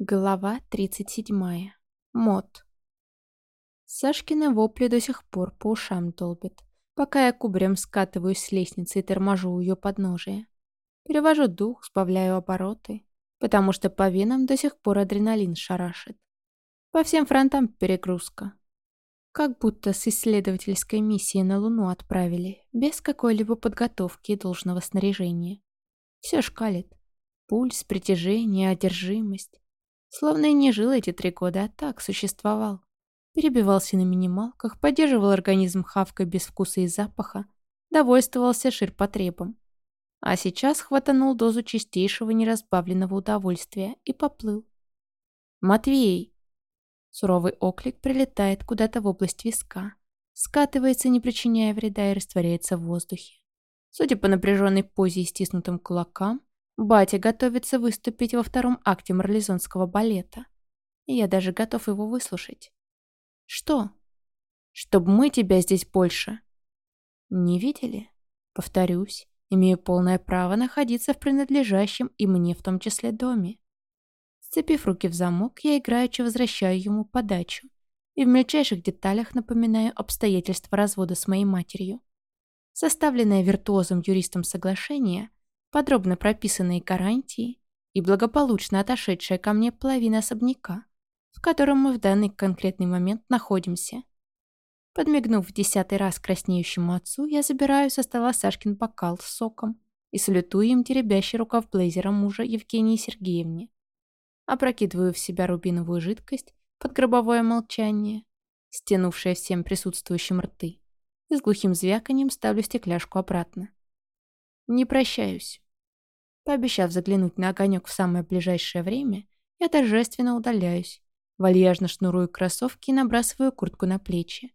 Глава 37. Мод. Сашкины вопли до сих пор по ушам долбят, пока я кубарем скатываюсь с лестницы и торможу ее подножия. Перевожу дух, сбавляю обороты, потому что по венам до сих пор адреналин шарашит. По всем фронтам перегрузка. Как будто с исследовательской миссии на Луну отправили, без какой-либо подготовки и должного снаряжения. Все шкалит. Пульс, притяжение, одержимость. Словно и не жил эти три года, а так существовал. Перебивался на минималках, поддерживал организм хавкой без вкуса и запаха, довольствовался ширпотребом. А сейчас хватанул дозу чистейшего неразбавленного удовольствия и поплыл. «Матвей!» Суровый оклик прилетает куда-то в область виска, скатывается, не причиняя вреда, и растворяется в воздухе. Судя по напряженной позе и стиснутым кулакам, Батя готовится выступить во втором акте марлезонского балета. Я даже готов его выслушать. Что? Чтоб мы тебя здесь больше. Не видели? Повторюсь, имею полное право находиться в принадлежащем и мне в том числе доме. Сцепив руки в замок, я играючи возвращаю ему подачу и в мельчайших деталях напоминаю обстоятельства развода с моей матерью. Составленное виртуозом-юристом соглашение – подробно прописанные гарантии и благополучно отошедшая ко мне половина особняка, в котором мы в данный конкретный момент находимся. Подмигнув в десятый раз краснеющему отцу, я забираю со стола Сашкин бокал с соком и салютую им теребящий рукав блейзера мужа Евгении Сергеевне. Опрокидываю в себя рубиновую жидкость под гробовое молчание, стянувшее всем присутствующим рты, и с глухим звяканием ставлю стекляшку обратно. Не прощаюсь. Пообещав заглянуть на огонек в самое ближайшее время, я торжественно удаляюсь, вальяжно шнурую кроссовки и набрасываю куртку на плечи.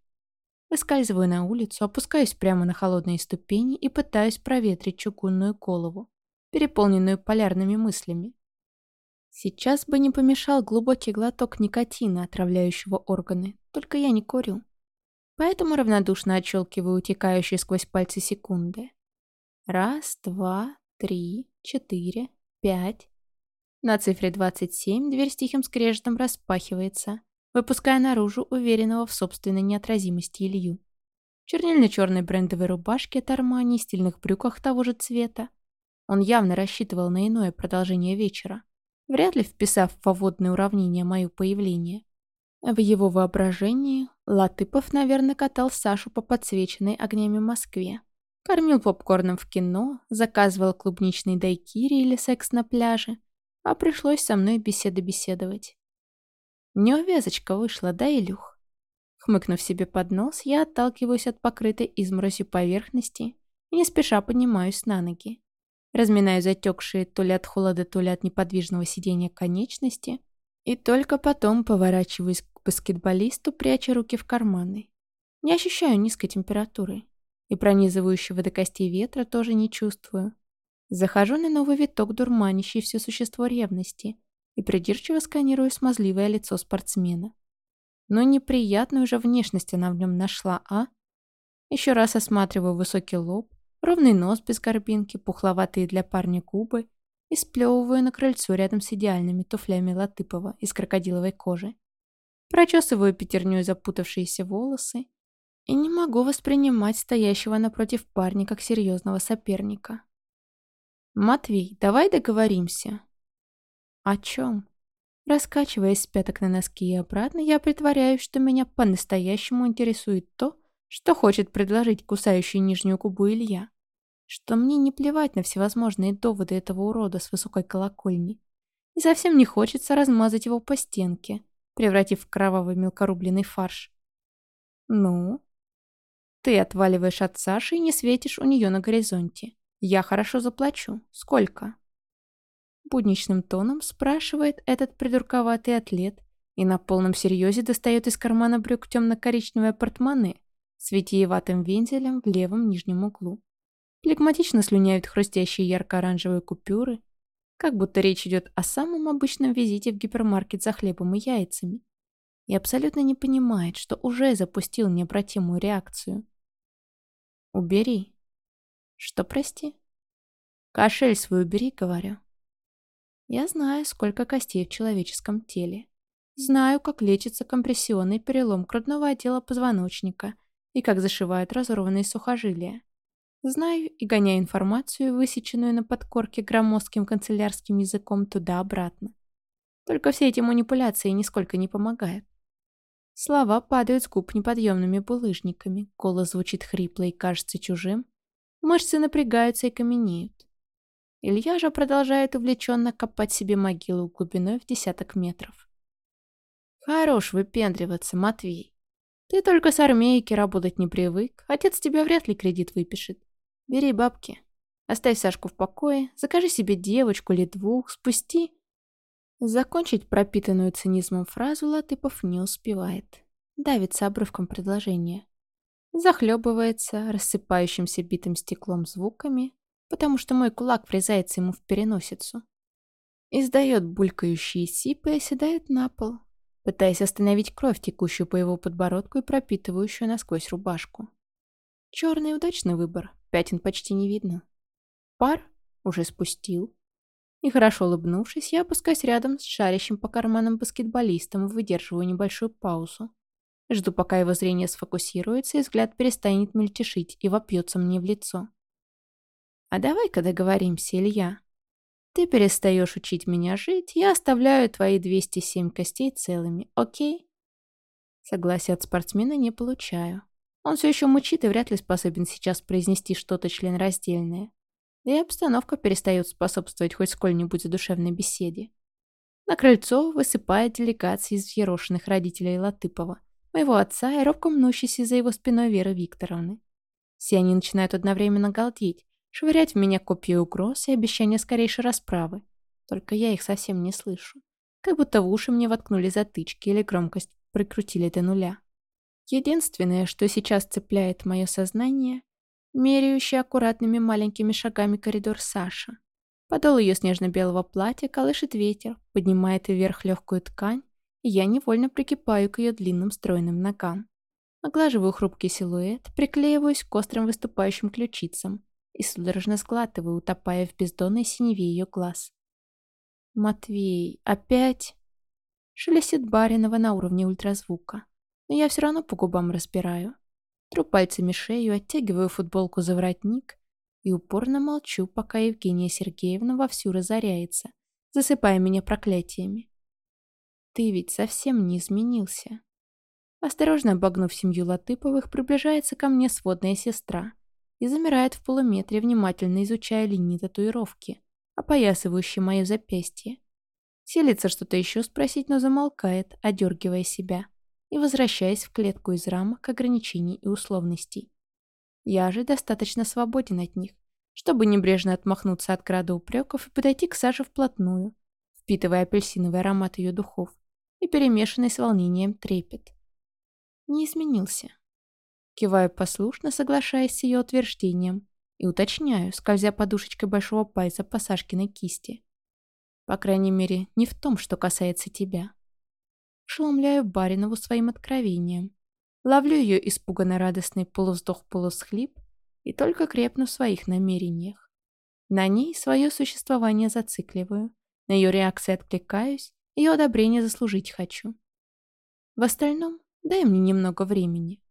Выскальзываю на улицу, опускаюсь прямо на холодные ступени и пытаюсь проветрить чугунную голову, переполненную полярными мыслями. Сейчас бы не помешал глубокий глоток никотина, отравляющего органы, только я не курю. Поэтому равнодушно отщелкиваю утекающие сквозь пальцы секунды. Раз, два, три, четыре, пять. На цифре 27 дверь с тихим скрежетом распахивается, выпуская наружу уверенного в собственной неотразимости Илью. Чернильно-черной брендовой рубашке от Армани стильных брюках того же цвета. Он явно рассчитывал на иное продолжение вечера, вряд ли вписав в водное уравнение мое появление. В его воображении Латыпов, наверное, катал Сашу по подсвеченной огнями Москве. Кормил попкорном в кино, заказывал клубничный дайкири или секс на пляже, а пришлось со мной беседы беседовать. Неувязочка вышла, да, Илюх? Хмыкнув себе под нос, я отталкиваюсь от покрытой изморозью поверхности и не спеша поднимаюсь на ноги. Разминаю затекшие то ли от холода, то ли от неподвижного сидения конечности и только потом поворачиваюсь к баскетболисту, пряча руки в карманы. Не ощущаю низкой температуры и пронизывающего до костей ветра тоже не чувствую. Захожу на новый виток, дурманящий все существо ревности, и придирчиво сканирую смазливое лицо спортсмена. Но неприятную же внешность она в нем нашла, а? Еще раз осматриваю высокий лоб, ровный нос без горбинки, пухловатые для парня губы и сплевываю на крыльцо рядом с идеальными туфлями Латыпова из крокодиловой кожи. Прочесываю пятерней запутавшиеся волосы и не могу воспринимать стоящего напротив парня как серьезного соперника. «Матвей, давай договоримся». «О чем?» Раскачиваясь с пяток на носки и обратно, я притворяюсь, что меня по-настоящему интересует то, что хочет предложить кусающий нижнюю губу Илья. Что мне не плевать на всевозможные доводы этого урода с высокой колокольни. И совсем не хочется размазать его по стенке, превратив в кровавый мелкорубленый фарш. «Ну?» Ты отваливаешь от Саши и не светишь у нее на горизонте. Я хорошо заплачу. Сколько?» Будничным тоном спрашивает этот придурковатый атлет и на полном серьезе достает из кармана брюк темно-коричневое портмоне с витиеватым вензелем в левом нижнем углу. Флегматично слюняют хрустящие ярко-оранжевые купюры, как будто речь идет о самом обычном визите в гипермаркет за хлебом и яйцами. И абсолютно не понимает, что уже запустил необратимую реакцию. Убери. Что, прости? Кошель свой убери, говорю. Я знаю, сколько костей в человеческом теле. Знаю, как лечится компрессионный перелом грудного отдела позвоночника и как зашивают разорванные сухожилия. Знаю и гоняю информацию, высеченную на подкорке громоздким канцелярским языком, туда-обратно. Только все эти манипуляции нисколько не помогают. Слова падают с губ неподъемными булыжниками, голос звучит хрипло и кажется чужим, мышцы напрягаются и каменеют. Илья же продолжает увлеченно копать себе могилу глубиной в десяток метров. Хорош выпендриваться, Матвей. Ты только с армейки работать не привык, отец тебя вряд ли кредит выпишет. Бери бабки, оставь Сашку в покое, закажи себе девочку или двух, спусти. Закончить пропитанную цинизмом фразу Латыпов не успевает. Давится обрывком предложения. Захлебывается рассыпающимся битым стеклом звуками, потому что мой кулак врезается ему в переносицу. Издает булькающие сипы и оседает на пол, пытаясь остановить кровь, текущую по его подбородку и пропитывающую насквозь рубашку. Черный удачный выбор, пятен почти не видно. Пар уже спустил. И хорошо улыбнувшись, я опускаюсь рядом с шарящим по карманам баскетболистом и выдерживаю небольшую паузу. Жду, пока его зрение сфокусируется и взгляд перестанет мельтешить и вопьется мне в лицо. А давай-ка договоримся, Илья. Ты перестаешь учить меня жить, я оставляю твои 207 костей целыми, окей? Согласия от спортсмена не получаю. Он все еще мучит и вряд ли способен сейчас произнести что-то членраздельное. И обстановка перестает способствовать хоть сколь-нибудь задушевной беседе. На крыльцо высыпает делегация из взъерошенных родителей Латыпова, моего отца и робко мнущейся за его спиной Веры Викторовны. Все они начинают одновременно галдеть, швырять в меня копья угроз и обещания скорейшей расправы. Только я их совсем не слышу. Как будто в уши мне воткнули затычки или громкость прикрутили до нуля. Единственное, что сейчас цепляет мое сознание, меряющий аккуратными маленькими шагами коридор Саша. Подол ее снежно-белого платья колышет ветер, поднимает вверх легкую ткань, и я невольно прикипаю к ее длинным стройным ногам. Оглаживаю хрупкий силуэт, приклеиваюсь к острым выступающим ключицам, и судорожно сглатываю, утопая в бездонной синеве ее глаз. «Матвей, опять?» Шелестит Баринова на уровне ультразвука. Но я все равно по губам разбираю. Тру пальцами шею, оттягиваю футболку за воротник и упорно молчу, пока Евгения Сергеевна вовсю разоряется, засыпая меня проклятиями. «Ты ведь совсем не изменился». Осторожно обогнув семью Латыповых, приближается ко мне сводная сестра и замирает в полуметре, внимательно изучая линии татуировки, опоясывающие мое запястье. Селится что-то еще спросить, но замолкает, одергивая себя и возвращаясь в клетку из рамок, ограничений и условностей. Я же достаточно свободен от них, чтобы небрежно отмахнуться от крада упреков и подойти к Саше вплотную, впитывая апельсиновый аромат ее духов и перемешанный с волнением трепет. Не изменился. Киваю послушно, соглашаясь с ее утверждением, и уточняю, скользя подушечкой большого пальца по Сашкиной кисти. По крайней мере, не в том, что касается тебя. Шеломляю Баринову своим откровением. Ловлю ее испуганно радостный полувздох-полусхлип и только крепну в своих намерениях. На ней свое существование зацикливаю, на ее реакции откликаюсь, ее одобрение заслужить хочу. В остальном дай мне немного времени.